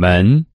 门。